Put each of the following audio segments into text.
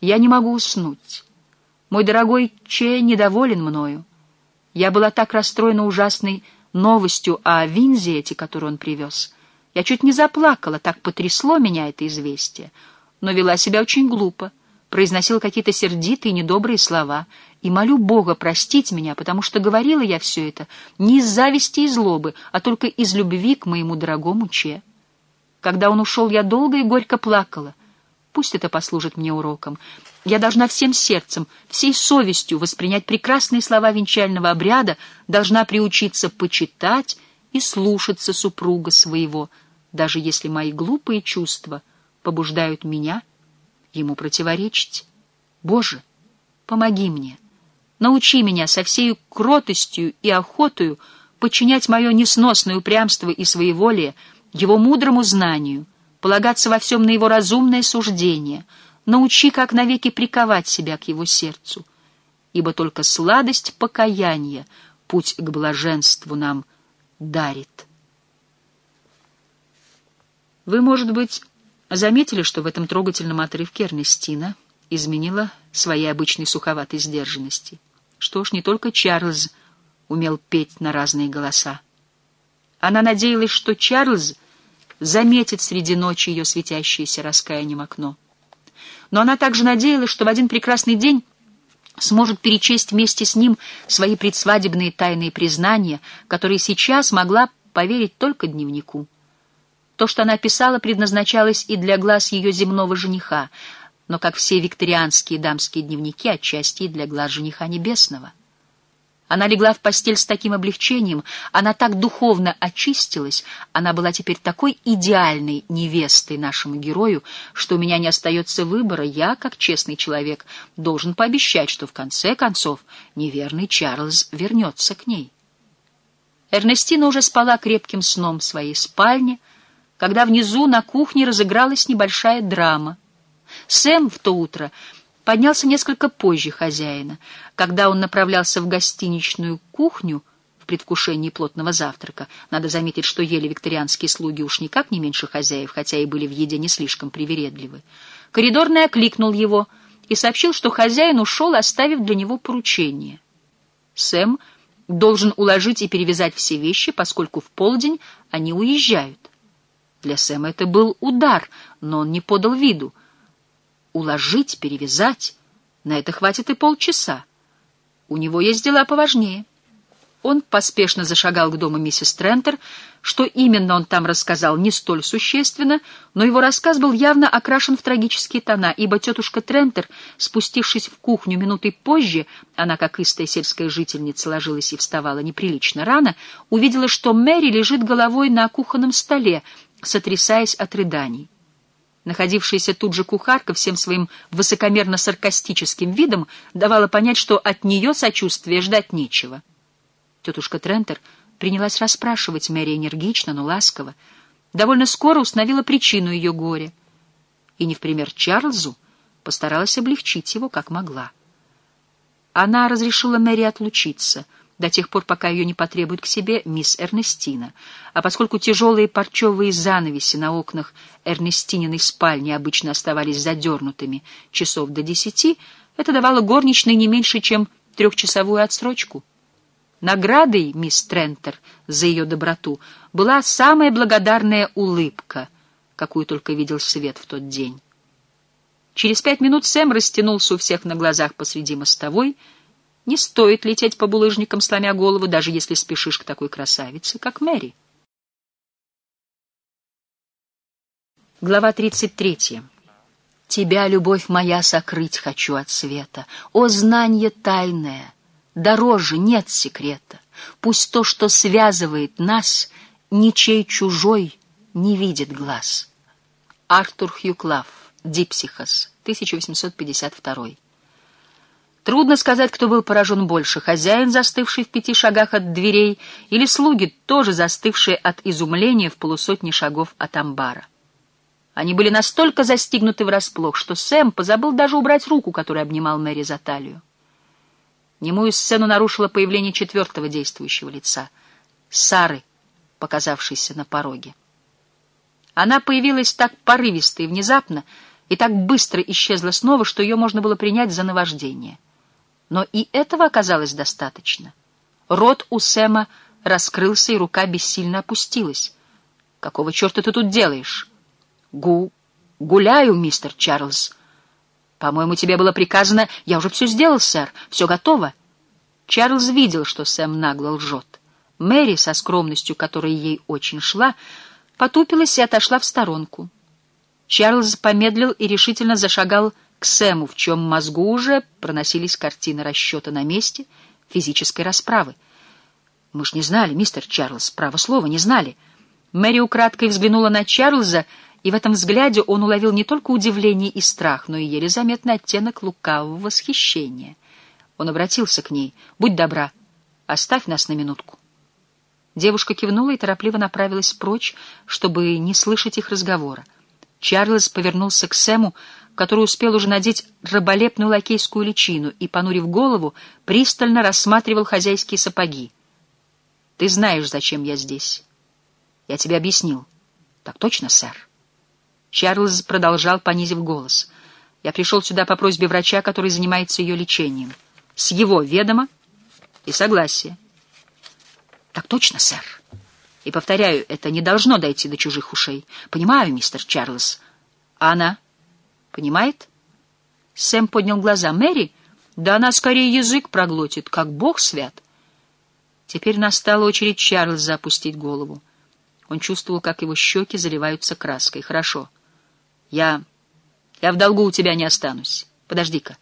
Я не могу уснуть. Мой дорогой Че недоволен мною. Я была так расстроена ужасной новостью о Винзиете, которую он привез. Я чуть не заплакала, так потрясло меня это известие, но вела себя очень глупо, произносила какие-то сердитые, недобрые слова, и молю Бога простить меня, потому что говорила я все это не из зависти и злобы, а только из любви к моему дорогому Че. Когда он ушел, я долго и горько плакала. Пусть это послужит мне уроком. Я должна всем сердцем, всей совестью воспринять прекрасные слова венчального обряда, должна приучиться почитать и слушаться супруга своего, даже если мои глупые чувства побуждают меня ему противоречить. Боже, помоги мне, научи меня со всей кротостью и охотою подчинять мое несносное упрямство и своеволие его мудрому знанию, полагаться во всем на его разумное суждение, научи, как навеки приковать себя к его сердцу, ибо только сладость покаяния путь к блаженству нам дарит. Вы, может быть, заметили, что в этом трогательном отрывке Эрнестина изменила своей обычной суховатой сдержанности. Что ж, не только Чарльз умел петь на разные голоса. Она надеялась, что Чарльз заметит среди ночи ее светящееся раскаянием окно. Но она также надеялась, что в один прекрасный день сможет перечесть вместе с ним свои предсвадебные тайные признания, которые сейчас могла поверить только дневнику. То, что она писала, предназначалось и для глаз ее земного жениха, но, как все викторианские дамские дневники, отчасти и для глаз жениха небесного. Она легла в постель с таким облегчением, она так духовно очистилась, она была теперь такой идеальной невестой нашему герою, что у меня не остается выбора, я, как честный человек, должен пообещать, что в конце концов неверный Чарльз вернется к ней. Эрнестина уже спала крепким сном в своей спальне, когда внизу на кухне разыгралась небольшая драма. Сэм в то утро поднялся несколько позже хозяина. Когда он направлялся в гостиничную кухню в предвкушении плотного завтрака, надо заметить, что ели викторианские слуги уж никак не меньше хозяев, хотя и были в еде не слишком привередливы. Коридорный окликнул его и сообщил, что хозяин ушел, оставив для него поручение. Сэм должен уложить и перевязать все вещи, поскольку в полдень они уезжают. Для Сэма это был удар, но он не подал виду — уложить, перевязать. На это хватит и полчаса. У него есть дела поважнее. Он поспешно зашагал к дому миссис Трентер. Что именно он там рассказал, не столь существенно, но его рассказ был явно окрашен в трагические тона, ибо тетушка Трентер, спустившись в кухню минутой позже, она, как истая сельская жительница, ложилась и вставала неприлично рано, увидела, что Мэри лежит головой на кухонном столе, сотрясаясь от рыданий. Находившаяся тут же кухарка всем своим высокомерно-саркастическим видом давала понять, что от нее сочувствия ждать нечего. Тетушка Трентер принялась расспрашивать Мэри энергично, но ласково. Довольно скоро установила причину ее горя. И, не в пример Чарльзу, постаралась облегчить его, как могла. Она разрешила Мэри отлучиться — до тех пор, пока ее не потребует к себе мисс Эрнестина. А поскольку тяжелые парчевые занавеси на окнах Эрнестининой спальни обычно оставались задернутыми часов до десяти, это давало горничной не меньше, чем трехчасовую отсрочку. Наградой мисс Трентер за ее доброту была самая благодарная улыбка, какую только видел свет в тот день. Через пять минут Сэм растянулся у всех на глазах посреди мостовой, не стоит лететь по булыжникам, сломя голову, даже если спешишь к такой красавице, как Мэри. Глава 33. Тебя, любовь моя, сокрыть хочу от света. О, знание тайное! Дороже нет секрета. Пусть то, что связывает нас, ничей чужой не видит глаз. Артур Хьюклав, Дипсихос, 1852 Трудно сказать, кто был поражен больше, хозяин, застывший в пяти шагах от дверей, или слуги, тоже застывшие от изумления в полусотни шагов от амбара. Они были настолько застигнуты врасплох, что Сэм позабыл даже убрать руку, которая обнимал Мэри за талию. Немую сцену нарушило появление четвертого действующего лица — Сары, показавшейся на пороге. Она появилась так порывисто и внезапно, и так быстро исчезла снова, что ее можно было принять за наваждение. Но и этого оказалось достаточно. Рот у Сэма раскрылся, и рука бессильно опустилась. «Какого черта ты тут делаешь?» «Гу... гуляю, мистер Чарльз». «По-моему, тебе было приказано...» «Я уже все сделал, сэр. Все готово». Чарльз видел, что Сэм нагло лжет. Мэри, со скромностью, которая ей очень шла, потупилась и отошла в сторонку. Чарльз помедлил и решительно зашагал к Сэму, в чем мозгу уже проносились картины расчета на месте физической расправы. «Мы ж не знали, мистер Чарльз, право слова, не знали». Мэри украдкой взглянула на Чарльза, и в этом взгляде он уловил не только удивление и страх, но и еле заметный оттенок лукавого восхищения. Он обратился к ней. «Будь добра, оставь нас на минутку». Девушка кивнула и торопливо направилась прочь, чтобы не слышать их разговора. Чарльз повернулся к Сэму, который успел уже надеть раболепную лакейскую личину и, понурив голову, пристально рассматривал хозяйские сапоги. «Ты знаешь, зачем я здесь?» «Я тебе объяснил». «Так точно, сэр». Чарльз продолжал, понизив голос. «Я пришел сюда по просьбе врача, который занимается ее лечением. С его ведома и согласия». «Так точно, сэр». И, повторяю, это не должно дойти до чужих ушей. Понимаю, мистер Чарльз. А она? Понимает? Сэм поднял глаза. Мэри? Да она скорее язык проглотит, как бог свят. Теперь настала очередь Чарльза опустить голову. Он чувствовал, как его щеки заливаются краской. Хорошо. Я... Я в долгу у тебя не останусь. Подожди-ка.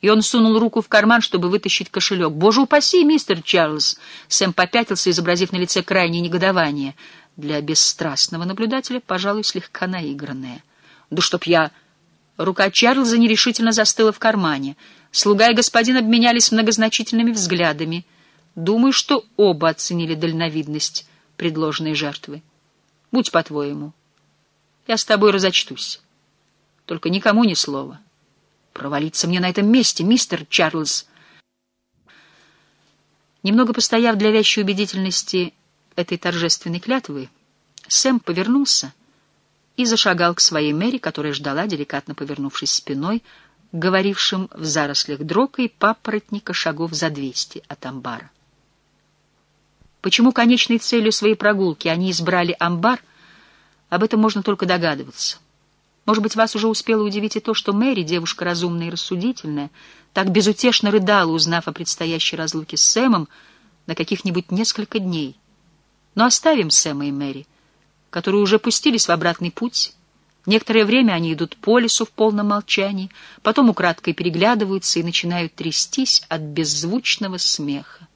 И он сунул руку в карман, чтобы вытащить кошелек. «Боже упаси, мистер Чарльз!» Сэм попятился, изобразив на лице крайнее негодование. Для бесстрастного наблюдателя, пожалуй, слегка наигранное. «Да чтоб я...» Рука Чарльза нерешительно застыла в кармане. Слуга и господин обменялись многозначительными взглядами. Думаю, что оба оценили дальновидность предложенной жертвы. Будь по-твоему. Я с тобой разочтусь. Только никому ни слова. Провалиться мне на этом месте, мистер Чарльз. Немного постояв для вящей убедительности этой торжественной клятвы, Сэм повернулся и зашагал к своей Мэри, которая ждала, деликатно повернувшись спиной, говорившим в зарослях дрока и папоротника шагов за двести от амбара. Почему конечной целью своей прогулки они избрали амбар, об этом можно только догадываться. Может быть, вас уже успело удивить и то, что Мэри, девушка разумная и рассудительная, так безутешно рыдала, узнав о предстоящей разлуке с Сэмом на каких-нибудь несколько дней. Но оставим Сэма и Мэри, которые уже пустились в обратный путь. Некоторое время они идут по лесу в полном молчании, потом украдкой переглядываются и начинают трястись от беззвучного смеха.